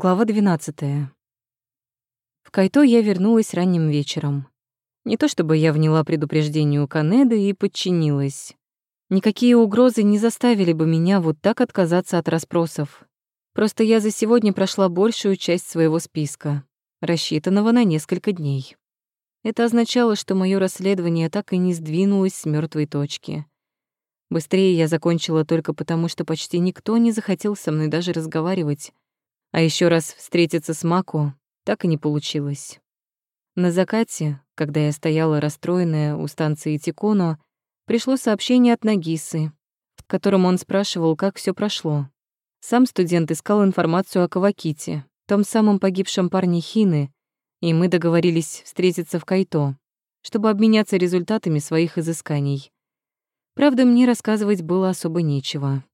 Глава 12. В Кайто я вернулась ранним вечером. Не то чтобы я вняла предупреждению Канеды и подчинилась. Никакие угрозы не заставили бы меня вот так отказаться от расспросов. Просто я за сегодня прошла большую часть своего списка, рассчитанного на несколько дней. Это означало, что мое расследование так и не сдвинулось с мертвой точки. Быстрее я закончила только потому, что почти никто не захотел со мной даже разговаривать, а еще раз встретиться с Маку так и не получилось. На закате, когда я стояла расстроенная у станции Тиконо, пришло сообщение от Нагисы, в котором он спрашивал, как все прошло. Сам студент искал информацию о Каваките, том самом погибшем парне Хины, и мы договорились встретиться в Кайто, чтобы обменяться результатами своих изысканий. Правда, мне рассказывать было особо нечего.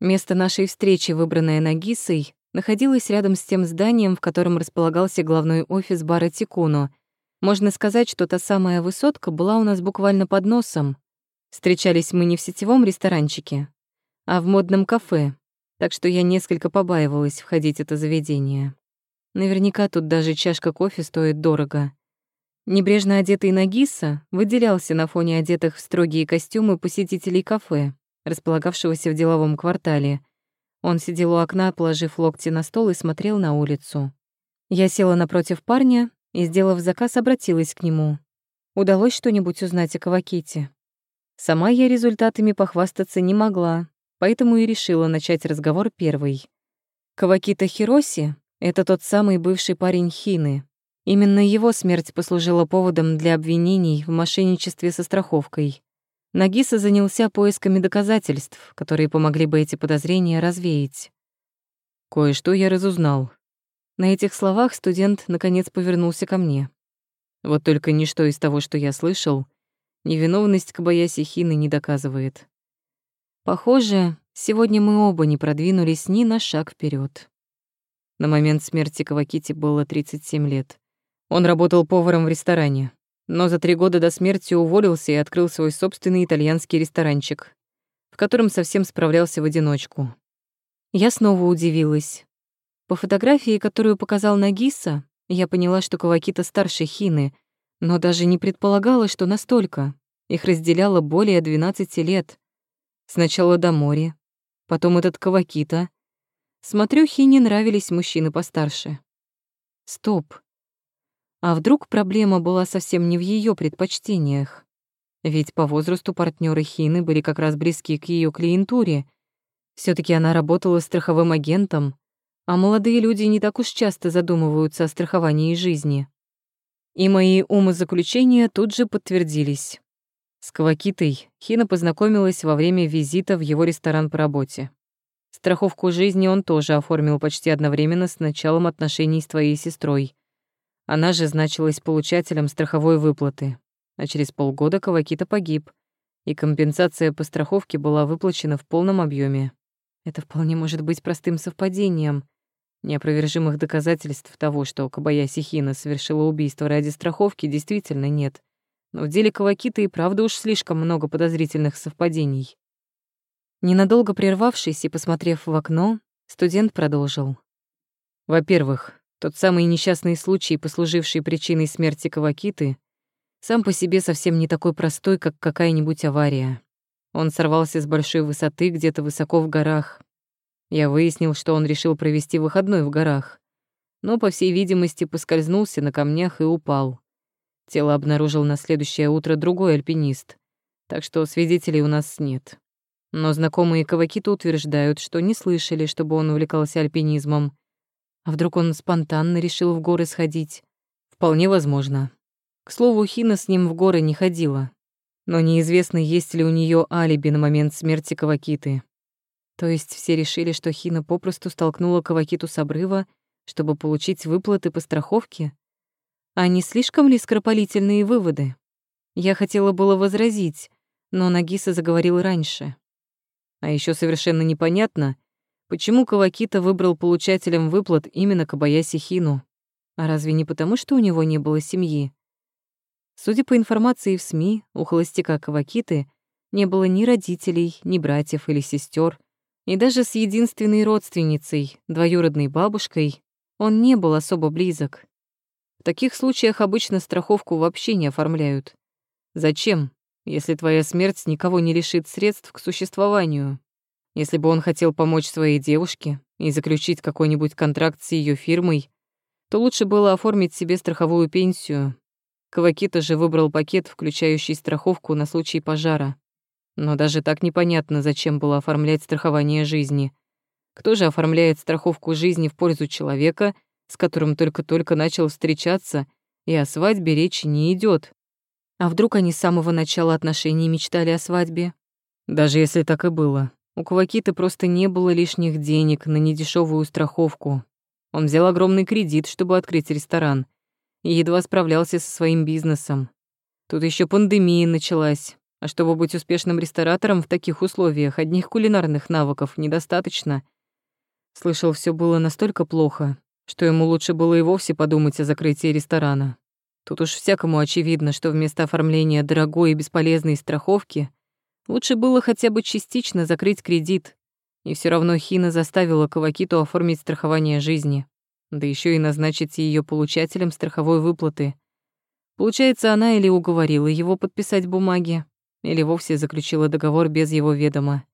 Место нашей встречи, выбранное Нагисой, находилась рядом с тем зданием, в котором располагался главной офис бара Тикуно. Можно сказать, что та самая высотка была у нас буквально под носом. Встречались мы не в сетевом ресторанчике, а в модном кафе, так что я несколько побаивалась входить в это заведение. Наверняка тут даже чашка кофе стоит дорого. Небрежно одетый Нагиса выделялся на фоне одетых в строгие костюмы посетителей кафе, располагавшегося в деловом квартале — он сидел у окна, положив локти на стол и смотрел на улицу. Я села напротив парня и, сделав заказ, обратилась к нему. Удалось что-нибудь узнать о Каваките? Сама я результатами похвастаться не могла, поэтому и решила начать разговор первой. Кавакита Хироси — это тот самый бывший парень Хины. Именно его смерть послужила поводом для обвинений в мошенничестве со страховкой. Нагиса занялся поисками доказательств, которые помогли бы эти подозрения развеять. Кое-что я разузнал. На этих словах студент наконец повернулся ко мне. Вот только ничто из того, что я слышал, невиновность Кабаяси Хины не доказывает. Похоже, сегодня мы оба не продвинулись ни на шаг вперед. На момент смерти Кавакити было 37 лет. Он работал поваром в ресторане но за три года до смерти уволился и открыл свой собственный итальянский ресторанчик, в котором совсем справлялся в одиночку. Я снова удивилась. По фотографии, которую показал Нагиса, я поняла, что Кавакита старше Хины, но даже не предполагала, что настолько. Их разделяло более 12 лет. Сначала до моря, потом этот Кавакита. Смотрю, Хине нравились мужчины постарше. Стоп. А вдруг проблема была совсем не в ее предпочтениях? Ведь по возрасту партнеры Хины были как раз близки к ее клиентуре. все таки она работала страховым агентом, а молодые люди не так уж часто задумываются о страховании жизни. И мои умозаключения тут же подтвердились. С Кавакитой Хина познакомилась во время визита в его ресторан по работе. Страховку жизни он тоже оформил почти одновременно с началом отношений с твоей сестрой. Она же значилась получателем страховой выплаты, а через полгода Кавакита погиб, и компенсация по страховке была выплачена в полном объеме. Это вполне может быть простым совпадением. Неопровержимых доказательств того, что Кабаяси Хина совершила убийство ради страховки, действительно нет. Но в деле Кавакита и правда уж слишком много подозрительных совпадений. Ненадолго прервавшись и посмотрев в окно, студент продолжил. Во-первых, тот самый несчастный случай, послуживший причиной смерти Кавакиты, сам по себе совсем не такой простой, как какая-нибудь авария. Он сорвался с большой высоты где-то высоко в горах. Я выяснил, что он решил провести выходной в горах, но, по всей видимости, поскользнулся на камнях и упал. Тело обнаружил на следующее утро другой альпинист, так что свидетелей у нас нет. Но знакомые Кавакита утверждают, что не слышали, чтобы он увлекался альпинизмом, а вдруг он спонтанно решил в горы сходить? Вполне возможно. К слову, Хина с ним в горы не ходила. Но неизвестно, есть ли у нее алиби на момент смерти Кавакиты. То есть все решили, что Хина попросту столкнула Кавакиту с обрыва, чтобы получить выплаты по страховке? А не слишком ли скоропалительные выводы? Я хотела было возразить, но Нагиса заговорил раньше. А еще совершенно непонятно, Почему Кавакита выбрал получателем выплат именно Кабаяси Хину? А разве не потому, что у него не было семьи? Судя по информации в СМИ, у холостяка Кавакиты не было ни родителей, ни братьев или сестер, и даже с единственной родственницей, двоюродной бабушкой, он не был особо близок. В таких случаях обычно страховку вообще не оформляют. Зачем, если твоя смерть никого не лишит средств к существованию? Если бы он хотел помочь своей девушке и заключить какой-нибудь контракт с ее фирмой, то лучше было оформить себе страховую пенсию. Кавакита же выбрал пакет, включающий страховку на случай пожара. Но даже так непонятно, зачем было оформлять страхование жизни. Кто же оформляет страховку жизни в пользу человека, с которым только-только начал встречаться, и о свадьбе речи не идет? А вдруг они с самого начала отношений мечтали о свадьбе? Даже если так и было, у Квакиты просто не было лишних денег на недешевую страховку. Он взял огромный кредит, чтобы открыть ресторан, и едва справлялся со своим бизнесом. Тут еще пандемия началась, а чтобы быть успешным ресторатором в таких условиях, одних кулинарных навыков недостаточно. Слышал, все было настолько плохо, что ему лучше было и вовсе подумать о закрытии ресторана. Тут уж всякому очевидно, что вместо оформления дорогой и бесполезной страховки лучше было хотя бы частично закрыть кредит. И все равно Хина заставила Кавакиту оформить страхование жизни, да еще и назначить ее получателем страховой выплаты. Получается, она или уговорила его подписать бумаги, или вовсе заключила договор без его ведома.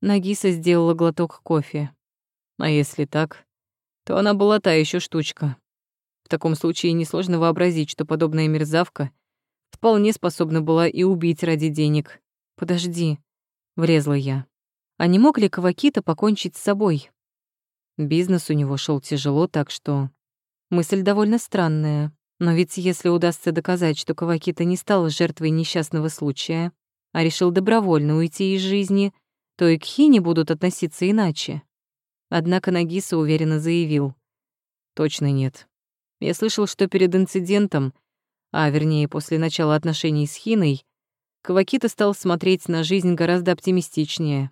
Нагиса сделала глоток кофе. А если так, то она была та еще штучка. В таком случае несложно вообразить, что подобная мерзавка вполне способна была и убить ради денег. «Подожди», — врезла я. «А не мог ли Кавакита покончить с собой?» Бизнес у него шел тяжело, так что... Мысль довольно странная. Но ведь если удастся доказать, что Кавакита не стал жертвой несчастного случая, а решил добровольно уйти из жизни, то и к Хине будут относиться иначе. Однако Нагиса уверенно заявил. «Точно нет. Я слышал, что перед инцидентом, а вернее после начала отношений с Хиной, Кавакита стал смотреть на жизнь гораздо оптимистичнее.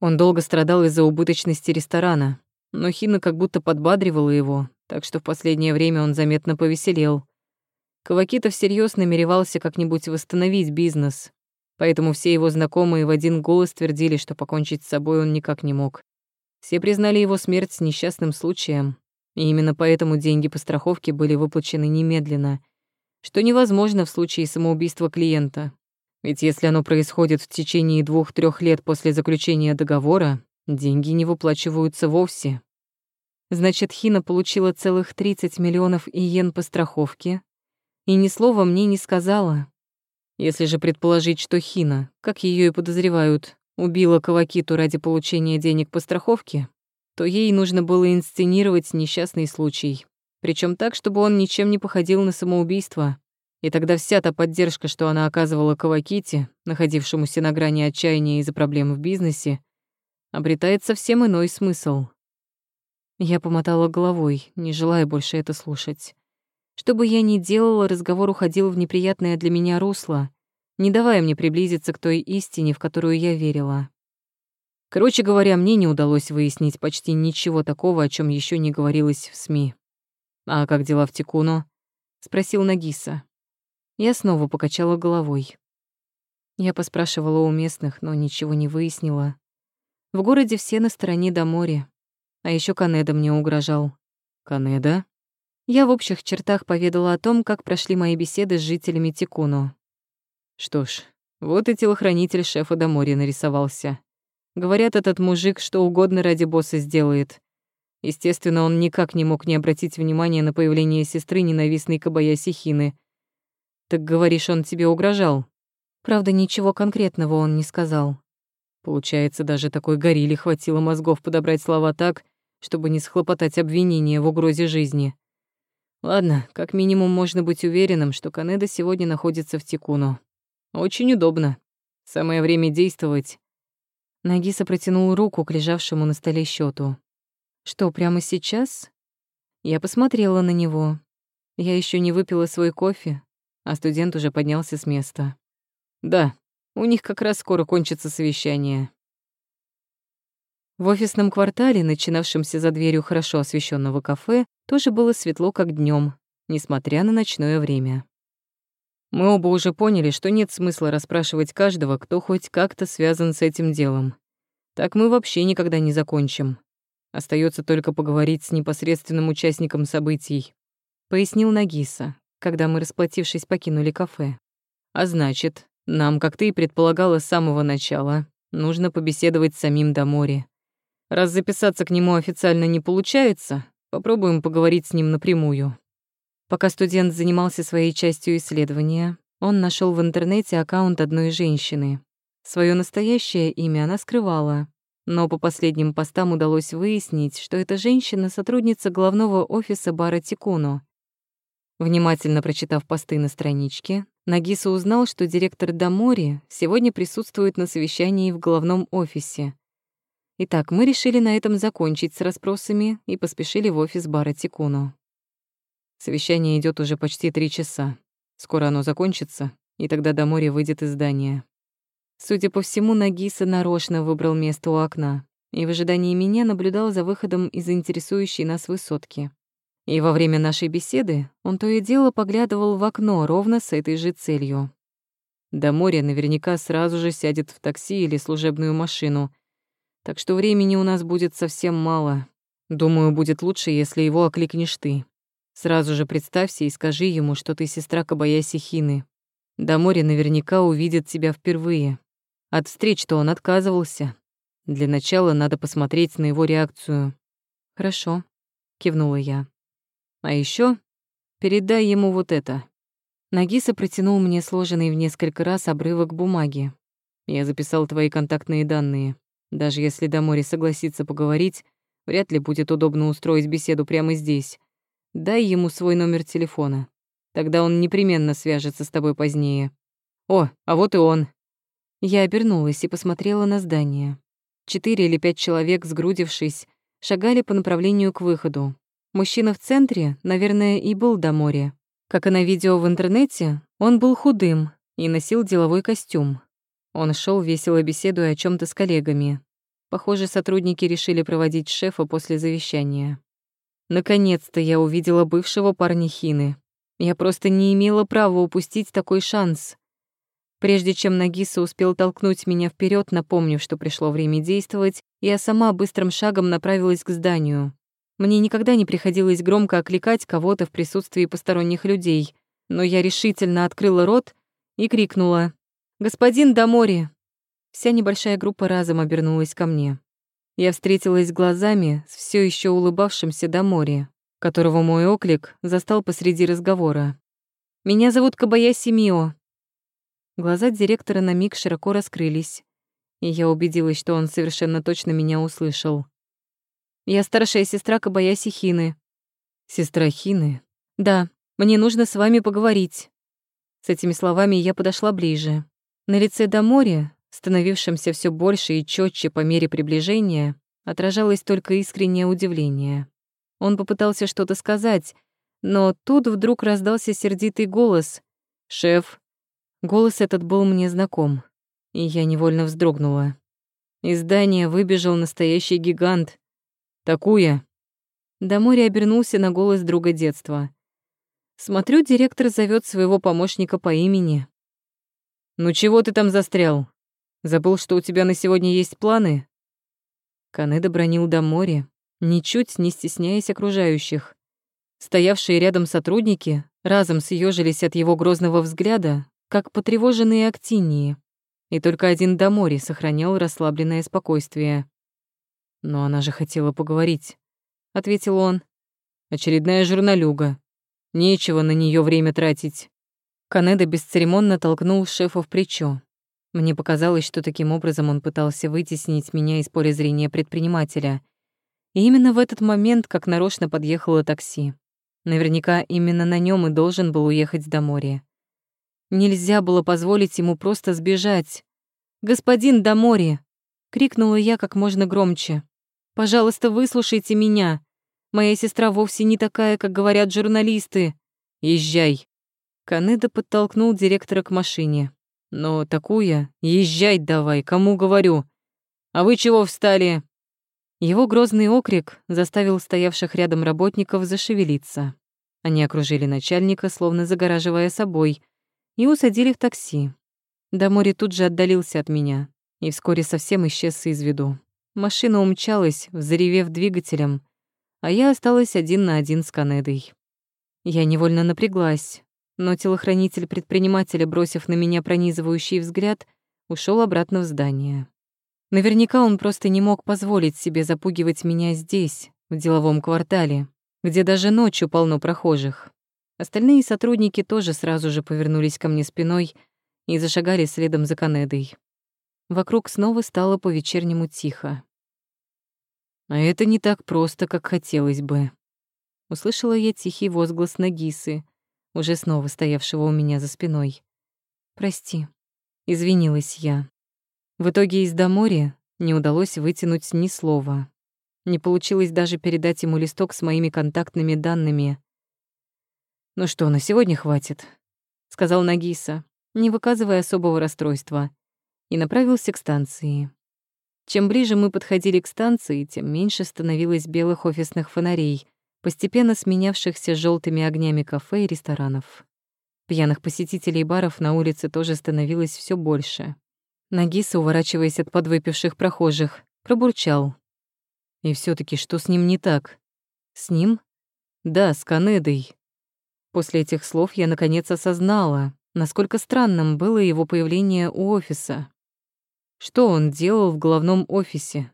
Он долго страдал из-за убыточности ресторана, но Хина как будто подбадривала его, так что в последнее время он заметно повеселел. Кавакита всерьез намеревался как-нибудь восстановить бизнес, поэтому все его знакомые в один голос твердили, что покончить с собой он никак не мог. Все признали его смерть несчастным случаем, и именно поэтому деньги по страховке были выплачены немедленно, что невозможно в случае самоубийства клиента. Ведь если оно происходит в течение двух-трех лет после заключения договора, деньги не выплачиваются вовсе. Значит, Хина получила целых 30 миллионов иен по страховке и ни слова мне не сказала. Если же предположить, что Хина, как ее и подозревают, убила Кавакиту ради получения денег по страховке, то ей нужно было инсценировать несчастный случай, причем так, чтобы он ничем не походил на самоубийство. И тогда вся та поддержка, что она оказывала Каваките, находившемуся на грани отчаяния из-за проблем в бизнесе, обретает совсем иной смысл. Я помотала головой, не желая больше это слушать. Что бы я ни делала, разговор уходил в неприятное для меня русло, не давая мне приблизиться к той истине, в которую я верила. Короче говоря, мне не удалось выяснить почти ничего такого, о чем еще не говорилось в СМИ. «А как дела в Тикуно?» — спросил Нагиса. Я снова покачала головой. Я поспрашивала у местных, но ничего не выяснила. В городе все на стороне до моря. А еще Канеда мне угрожал. Канеда? Я в общих чертах поведала о том, как прошли мои беседы с жителями Тикуно. Что ж, вот и телохранитель шефа до моря нарисовался. Говорят, этот мужик что угодно ради босса сделает. Естественно, он никак не мог не обратить внимания на появление сестры ненавистной Кабаяси Хины. Так говоришь, он тебе угрожал? Правда, ничего конкретного он не сказал. Получается, даже такой горилле хватило мозгов подобрать слова так, чтобы не схлопотать обвинения в угрозе жизни. Ладно, как минимум можно быть уверенным, что Канеда сегодня находится в Тикуно. Очень удобно. Самое время действовать. Нагиса протянул руку к лежавшему на столе счету. Что, прямо сейчас? Я посмотрела на него. Я еще не выпила свой кофе, а студент уже поднялся с места. Да, у них как раз скоро кончится совещание. В офисном квартале, начинавшемся за дверью хорошо освещенного кафе, тоже было светло, как днем, несмотря на ночное время. Мы оба уже поняли, что нет смысла расспрашивать каждого, кто хоть как-то связан с этим делом. Так мы вообще никогда не закончим. Остается только поговорить с непосредственным участником событий», — пояснил Нагиса, когда мы, расплатившись, покинули кафе. «А значит, нам, как ты и предполагала с самого начала, нужно побеседовать с самим Дамори. Раз записаться к нему официально не получается, попробуем поговорить с ним напрямую». Пока студент занимался своей частью исследования, он нашел в интернете аккаунт одной женщины. Своё настоящее имя она скрывала, но по последним постам удалось выяснить, что эта женщина — сотрудница главного офиса бара Тикуно. Внимательно прочитав посты на страничке, Нагиса узнал, что директор Дамори сегодня присутствует на совещании в главном офисе. Итак, мы решили на этом закончить с расспросами и поспешили в офис бара Тикуно. Совещание идет уже почти три часа. Скоро оно закончится, и тогда Дамори выйдет из здания. Судя по всему, Нагиса нарочно выбрал место у окна и в ожидании меня наблюдал за выходом из интересующей нас высотки. И во время нашей беседы он то и дело поглядывал в окно ровно с этой же целью. До моря наверняка сразу же сядет в такси или служебную машину, так что времени у нас будет совсем мало. Думаю, будет лучше, если его окликнешь ты. Сразу же представься и скажи ему, что ты сестра Кабаяси Хины. До моря наверняка увидит тебя впервые. От встреч-то он отказывался. Для начала надо посмотреть на его реакцию. «Хорошо», — кивнула я. «А еще передай ему вот это». Нагиса протянул мне сложенный в несколько раз обрывок бумаги. Я записал твои контактные данные. Даже если Дамори согласится поговорить, вряд ли будет удобно устроить беседу прямо здесь. Дай ему свой номер телефона. Тогда он непременно свяжется с тобой позднее. О, а вот и он. Я обернулась и посмотрела на здание. Четыре или пять человек, сгрудившись, шагали по направлению к выходу. Мужчина в центре, наверное, и был до моря. Как и на видео в интернете, он был худым и носил деловой костюм. Он шел весело беседуя о чем то с коллегами. Похоже, сотрудники решили проводить шефа после завещания. Наконец-то я увидела бывшего парня Хины. Я просто не имела права упустить такой шанс. Прежде чем Нагиса успел толкнуть меня вперед, напомнив, что пришло время действовать, я сама быстрым шагом направилась к зданию. Мне никогда не приходилось громко окликать кого-то в присутствии посторонних людей, но я решительно открыла рот и крикнула «Господин Дамори!». Вся небольшая группа разом обернулась ко мне. Я встретилась глазами с все еще улыбавшимся Дамори, которого мой оклик застал посреди разговора. «Меня зовут Кабаяси Мио», Глаза директора на миг широко раскрылись, и я убедилась, что он совершенно точно меня услышал. «Я старшая сестра Кабаяси Хины». «Сестра Хины?» «Да, мне нужно с вами поговорить». С этими словами я подошла ближе. На лице Дамори, становившемся все больше и четче по мере приближения, отражалось только искреннее удивление. Он попытался что-то сказать, но тут вдруг раздался сердитый голос. «Шеф, Голос этот был мне знаком, и я невольно вздрогнула. Из здания выбежал настоящий гигант. Такуя. До моря обернулся на голос друга детства. Смотрю, директор зовет своего помощника по имени. «Ну чего ты там застрял? Забыл, что у тебя на сегодня есть планы?» Канеда бронил до моря, ничуть не стесняясь окружающих. Стоявшие рядом сотрудники разом съежились от его грозного взгляда, как потревоженные актинии, и только один Дамори сохранял расслабленное спокойствие. «Но она же хотела поговорить», — ответил он. «Очередная журналюга. Нечего на нее время тратить». Канеда бесцеремонно толкнул шефа в плечо. Мне показалось, что таким образом он пытался вытеснить меня из поля зрения предпринимателя. И именно в этот момент, как нарочно подъехало такси. Наверняка именно на нем и должен был уехать до моря. Нельзя было позволить ему просто сбежать. «Господин Дамори!» — крикнула я как можно громче. «Пожалуйста, выслушайте меня. Моя сестра вовсе не такая, как говорят журналисты. Езжай!» Канеда подтолкнул директора к машине. «Но такую, езжай давай, кому говорю. А вы чего встали?» Его грозный окрик заставил стоявших рядом работников зашевелиться. Они окружили начальника, словно загораживая собой, и усадили в такси. Дамори тут же отдалился от меня и вскоре совсем исчез из виду. Машина умчалась, взревев двигателем, а я осталась один на один с Канедой. Я невольно напряглась, но телохранитель предпринимателя, бросив на меня пронизывающий взгляд, ушел обратно в здание. Наверняка он просто не мог позволить себе запугивать меня здесь, в деловом квартале, где даже ночью полно прохожих. Остальные сотрудники тоже сразу же повернулись ко мне спиной и зашагали следом за Канедой. Вокруг снова стало по-вечернему тихо. А это не так просто, как хотелось бы. Услышала я тихий возглас Нагисы, уже снова стоявшего у меня за спиной. «Прости», — извинилась я. В итоге из Домори не удалось вытянуть ни слова. Не получилось даже передать ему листок с моими контактными данными. «Ну что, на сегодня хватит», — сказал Нагиса, не выказывая особого расстройства, и направился к станции. Чем ближе мы подходили к станции, тем меньше становилось белых офисных фонарей, постепенно сменявшихся желтыми огнями кафе и ресторанов. Пьяных посетителей баров на улице тоже становилось все больше. Нагиса, уворачиваясь от подвыпивших прохожих, пробурчал. И все таки что с ним не так? С ним? Да, с Канедой. После этих слов я наконец осознала, насколько странным было его появление у офиса. Что он делал в главном офисе?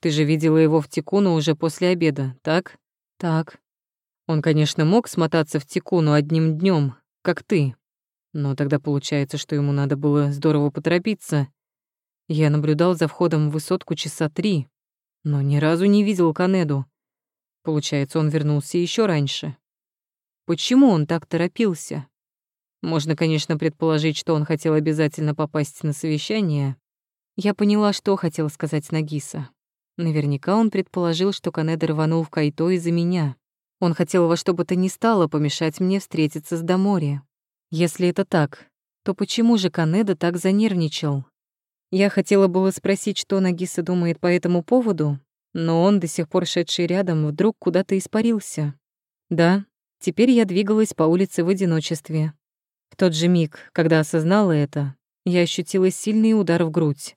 Ты же видела его в Тикуну уже после обеда, так? Так. Он, конечно, мог смотаться в Тикуну одним днем, как ты. Но тогда получается, что ему надо было здорово поторопиться. Я наблюдал за входом в высотку часа три, но ни разу не видел Канеду. Получается, он вернулся еще раньше. Почему он так торопился? Можно, конечно, предположить, что он хотел обязательно попасть на совещание. Я поняла, что хотел сказать Нагиса. Наверняка он предположил, что Канеда рванул в Кайто из-за меня. Он хотел во что бы то ни стало помешать мне встретиться с Дамори. Если это так, то почему же Канеда так занервничал? Я хотела было спросить, что Нагиса думает по этому поводу, но он, до сих пор шедший рядом, вдруг куда-то испарился. Да, Теперь я двигалась по улице в одиночестве. В тот же миг, когда осознала это, я ощутила сильный удар в грудь.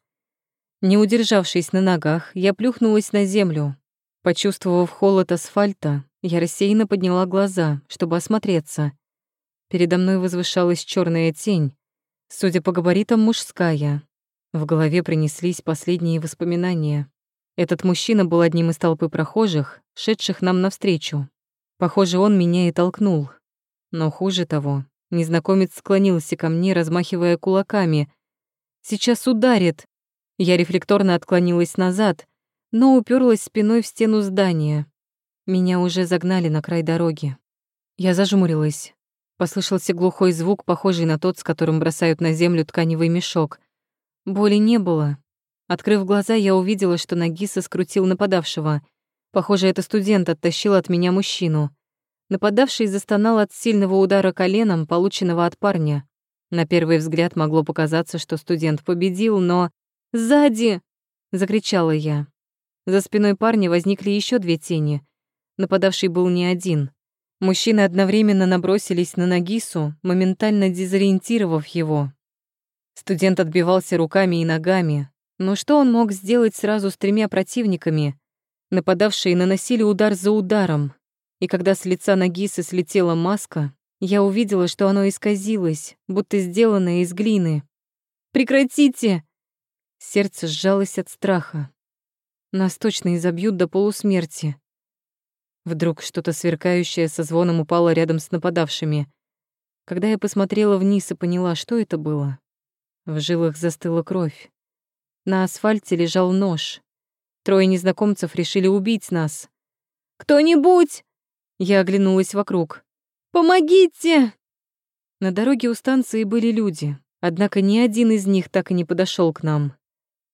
Не удержавшись на ногах, я плюхнулась на землю. Почувствовав холод асфальта, я рассеянно подняла глаза, чтобы осмотреться. Передо мной возвышалась черная тень, судя по габаритам, мужская. В голове принеслись последние воспоминания. Этот мужчина был одним из толпы прохожих, шедших нам навстречу. Похоже, он меня и толкнул. Но хуже того, незнакомец склонился ко мне, размахивая кулаками. «Сейчас ударит!» Я рефлекторно отклонилась назад, но уперлась спиной в стену здания. Меня уже загнали на край дороги. Я зажмурилась. Послышался глухой звук, похожий на тот, с которым бросают на землю тканевый мешок. Боли не было. Открыв глаза, я увидела, что Нагиса скрутил нападавшего — Похоже, это студент оттащил от меня мужчину. Нападавший застонал от сильного удара коленом, полученного от парня. На первый взгляд могло показаться, что студент победил, но... «Сзади!» — закричала я. За спиной парня возникли еще две тени. Нападавший был не один. Мужчины одновременно набросились на Нагису, моментально дезориентировав его. Студент отбивался руками и ногами. Но что он мог сделать сразу с тремя противниками? Нападавшие наносили удар за ударом, и когда с лица Нагисы слетела маска, я увидела, что оно исказилось, будто сделанное из глины. «Прекратите!» Сердце сжалось от страха. Нас точно изобьют до полусмерти. Вдруг что-то сверкающее со звоном упало рядом с нападавшими. Когда я посмотрела вниз и поняла, что это было, в жилах застыла кровь. На асфальте лежал нож. Трое незнакомцев решили убить нас. «Кто-нибудь!» Я оглянулась вокруг. «Помогите!» На дороге у станции были люди, однако ни один из них так и не подошел к нам.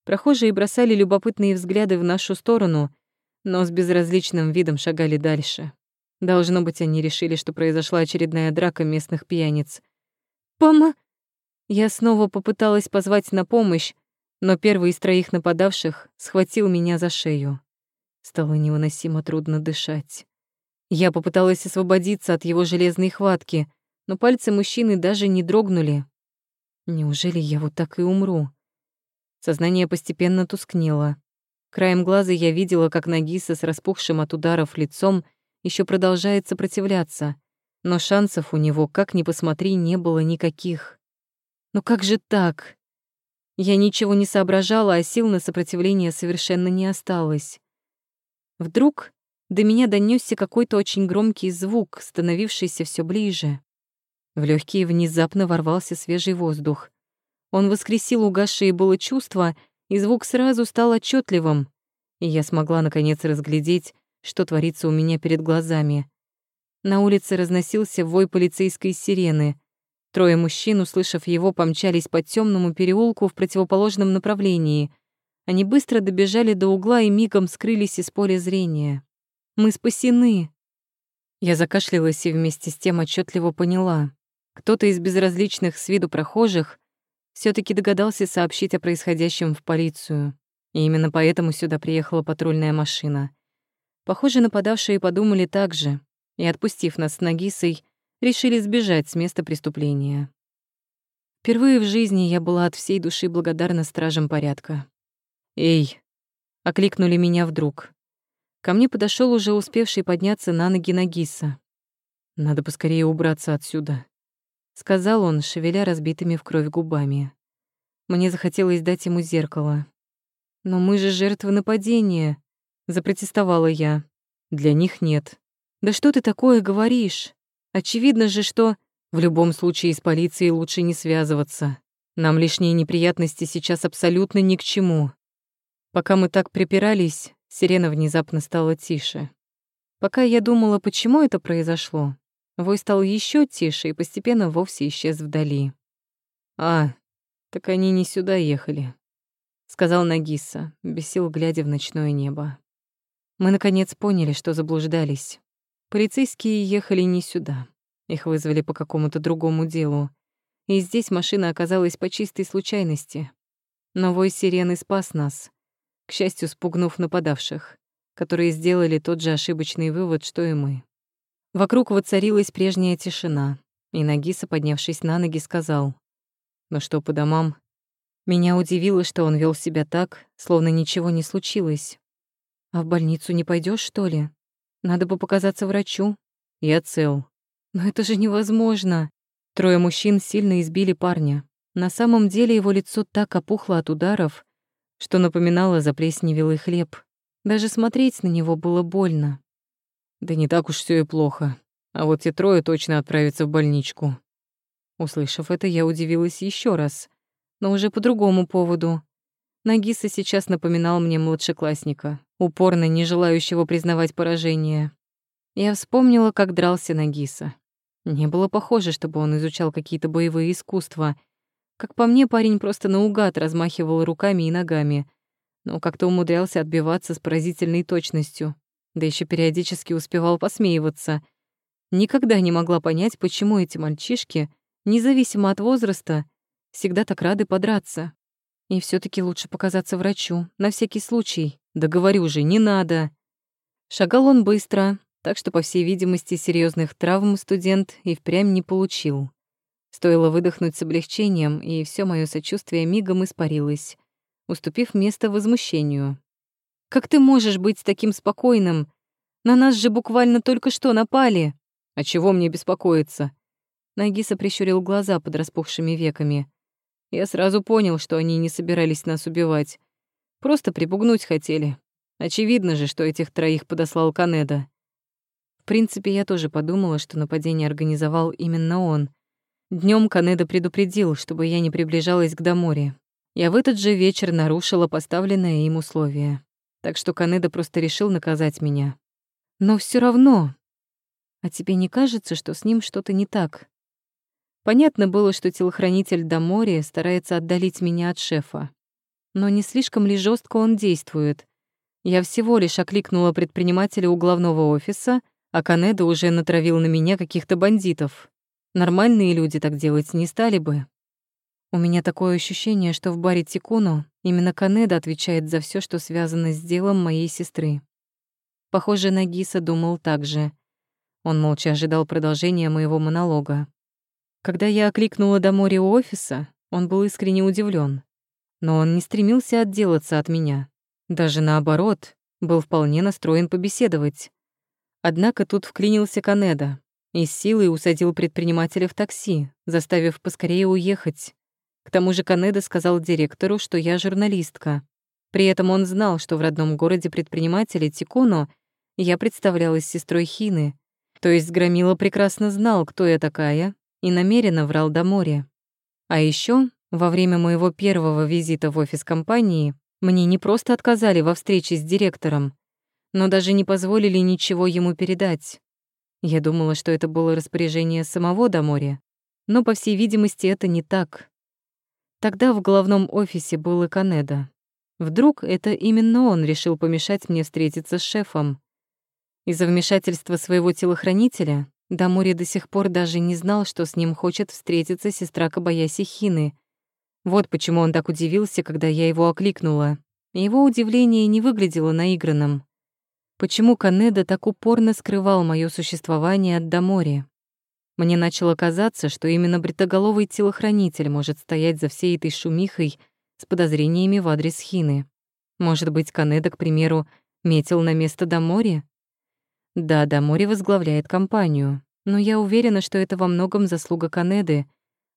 Прохожие бросали любопытные взгляды в нашу сторону, но с безразличным видом шагали дальше. Должно быть, они решили, что произошла очередная драка местных пьяниц. «Пома...» Я снова попыталась позвать на помощь, но первый из троих нападавших схватил меня за шею. Стало невыносимо трудно дышать. Я попыталась освободиться от его железной хватки, но пальцы мужчины даже не дрогнули. Неужели я вот так и умру? Сознание постепенно тускнело. Краем глаза я видела, как Нагиса с распухшим от ударов лицом еще продолжает сопротивляться, но шансов у него, как ни посмотри, не было никаких. Но как же так? Я ничего не соображала, а сил на сопротивление совершенно не осталось. Вдруг до меня донесся какой-то очень громкий звук, становившийся все ближе. В легкие внезапно ворвался свежий воздух. Он воскресил угасшие было чувства, и звук сразу стал отчетливым, и я смогла наконец разглядеть, что творится у меня перед глазами. На улице разносился вой полицейской сирены. Трое мужчин, услышав его, помчались по темному переулку в противоположном направлении. Они быстро добежали до угла и мигом скрылись из поля зрения. Мы спасены. Я закашлялась и вместе с тем отчетливо поняла. Кто-то из безразличных с виду прохожих все таки догадался сообщить о происходящем в полицию. И именно поэтому сюда приехала патрульная машина. Похоже, нападавшие подумали так же, и, отпустив нас с Нагисой, решили сбежать с места преступления. Впервые в жизни я была от всей души благодарна стражам порядка. «Эй!» — окликнули меня вдруг. Ко мне подошел уже успевший подняться на ноги Нагиса. «Надо поскорее убраться отсюда», — сказал он, шевеля разбитыми в кровь губами. Мне захотелось дать ему зеркало. «Но мы же жертвы нападения», — запротестовала я. «Для них нет». «Да что ты такое говоришь? Очевидно же, что...» «В любом случае с полицией лучше не связываться. Нам лишние неприятности сейчас абсолютно ни к чему». Пока мы так припирались, Сирена внезапно стала тише. Пока я думала, почему это произошло, вой стал еще тише и постепенно вовсе исчез вдали. «А, так они не сюда ехали», — сказал Нагиса, без сил глядя в ночное небо. Мы, наконец, поняли, что заблуждались. Полицейские ехали не сюда. Их вызвали по какому-то другому делу. И здесь машина оказалась по чистой случайности. Но вой сирены спас нас к счастью, спугнув нападавших, которые сделали тот же ошибочный вывод, что и мы. Вокруг воцарилась прежняя тишина, и Нагиса, поднявшись на ноги, сказал, «Ну что, по домам?» Меня удивило, что он вел себя так, словно ничего не случилось. «А в больницу не пойдешь, что ли? Надо бы показаться врачу». «Я цел». «Но это же невозможно!» Трое мужчин сильно избили парня. На самом деле его лицо так опухло от ударов, что напоминало заплесневелый хлеб. Даже смотреть на него было больно. Да не так уж все и плохо. А вот те трое точно отправятся в больничку. Услышав это, я удивилась еще раз, но уже по другому поводу. Нагиса сейчас напоминал мне младшеклассника, упорно не желающего признавать поражение. Я вспомнила, как дрался Нагиса. Не было похоже, чтобы он изучал какие-то боевые искусства — как по мне, парень просто наугад размахивал руками и ногами, но как-то умудрялся отбиваться с поразительной точностью, да еще периодически успевал посмеиваться. Никогда не могла понять, почему эти мальчишки, независимо от возраста, всегда так рады подраться. И все таки лучше показаться врачу, на всякий случай. Да говорю же, не надо. Шагал он быстро, так что, по всей видимости, серьезных травм студент и впрямь не получил. Стоило выдохнуть с облегчением, и все мое сочувствие мигом испарилось, уступив место возмущению. «Как ты можешь быть таким спокойным? На нас же буквально только что напали!» «А чего мне беспокоиться?» Нагиса прищурил глаза под распухшими веками. Я сразу понял, что они не собирались нас убивать. Просто припугнуть хотели. Очевидно же, что этих троих подослал Канеда. В принципе, я тоже подумала, что нападение организовал именно он. Днем Канеда предупредил, чтобы я не приближалась к Даморе. Я в этот же вечер нарушила поставленное им условие. Так что Канеда просто решил наказать меня. Но все равно... А тебе не кажется, что с ним что-то не так? Понятно было, что телохранитель Дамори старается отдалить меня от шефа. Но не слишком ли жестко он действует? Я всего лишь окликнула предпринимателя у главного офиса, а Канеда уже натравил на меня каких-то бандитов. Нормальные люди так делать не стали бы. У меня такое ощущение, что в баре Тикуно именно Канеда отвечает за все, что связано с делом моей сестры. Похоже, Нагиса думал так же. Он молча ожидал продолжения моего монолога. Когда я окликнула до моря у офиса, он был искренне удивлен, Но он не стремился отделаться от меня. Даже наоборот, был вполне настроен побеседовать. Однако тут вклинился Канеда и с силой усадил предпринимателя в такси, заставив поскорее уехать. К тому же Канеда сказал директору, что я журналистка. При этом он знал, что в родном городе предпринимателя Тиконо я представлялась сестрой Хины, то есть Громила прекрасно знал, кто я такая, и намеренно врал до моря. А еще во время моего первого визита в офис компании мне не просто отказали во встрече с директором, но даже не позволили ничего ему передать. Я думала, что это было распоряжение самого Дамори, но, по всей видимости, это не так. Тогда в главном офисе был и Канеда. Вдруг это именно он решил помешать мне встретиться с шефом. Из-за вмешательства своего телохранителя Дамори до сих пор даже не знал, что с ним хочет встретиться сестра Кабаяси Хины. Вот почему он так удивился, когда я его окликнула. Его удивление не выглядело наигранным. Почему Канеда так упорно скрывал моё существование от Дамори? Мне начало казаться, что именно бритоголовый телохранитель может стоять за всей этой шумихой с подозрениями в адрес Хины. Может быть, Канеда, к примеру, метил на место Дамори? Да, Дамори возглавляет компанию, но я уверена, что это во многом заслуга Канеды.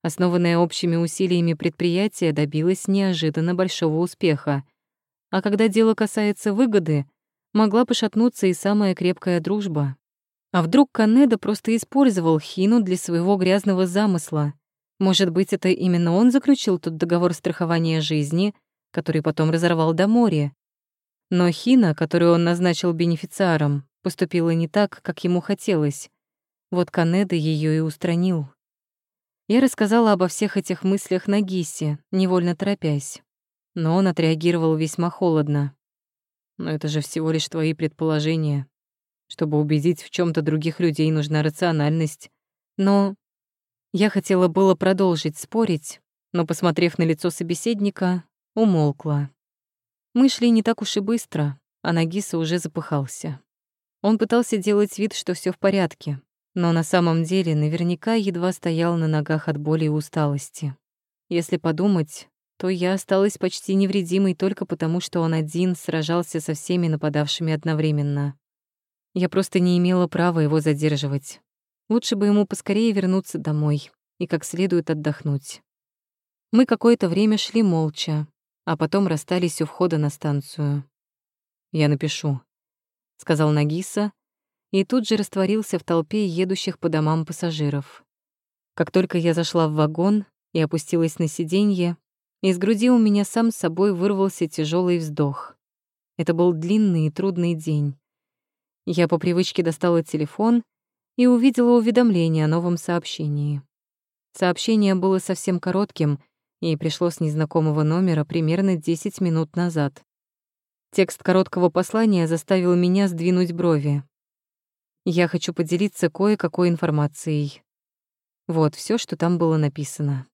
Основанное общими усилиями предприятие добилось неожиданно большого успеха. А когда дело касается выгоды, могла пошатнуться и самая крепкая дружба. А вдруг Канеда просто использовал Хину для своего грязного замысла? Может быть, это именно он заключил тот договор страхования жизни, который потом разорвал до моря? Но Хина, которую он назначил бенефициаром, поступила не так, как ему хотелось. Вот Канеда ее и устранил. Я рассказала обо всех этих мыслях Нагисе, невольно торопясь. Но он отреагировал весьма холодно. «Но это же всего лишь твои предположения. Чтобы убедить в чем то других людей, нужна рациональность. Но...» Я хотела было продолжить спорить, но, посмотрев на лицо собеседника, умолкла. Мы шли не так уж и быстро, а Нагиса уже запыхался. Он пытался делать вид, что все в порядке, но на самом деле наверняка едва стоял на ногах от боли и усталости. Если подумать, то я осталась почти невредимой только потому, что он один сражался со всеми нападавшими одновременно. Я просто не имела права его задерживать. Лучше бы ему поскорее вернуться домой и как следует отдохнуть. Мы какое-то время шли молча, а потом расстались у входа на станцию. «Я напишу», — сказал Нагиса, и тут же растворился в толпе едущих по домам пассажиров. Как только я зашла в вагон и опустилась на сиденье, из груди у меня сам с собой вырвался тяжелый вздох. Это был длинный и трудный день. Я по привычке достала телефон и увидела уведомление о новом сообщении. Сообщение было совсем коротким и пришло с незнакомого номера примерно 10 минут назад. Текст короткого послания заставил меня сдвинуть брови. Я хочу поделиться кое-какой информацией. Вот все, что там было написано.